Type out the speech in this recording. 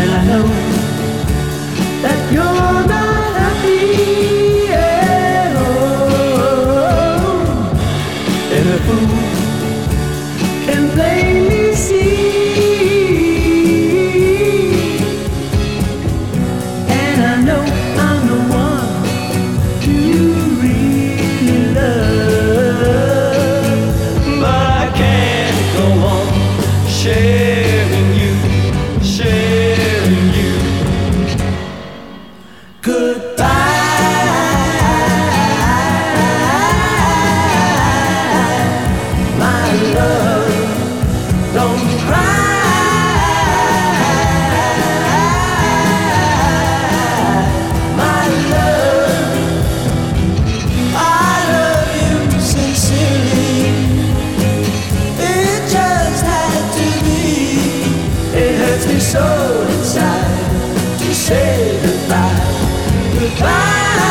And I know that you're not happy at all. And a fool can plainly see. soul inside to say goodbye. Goodbye.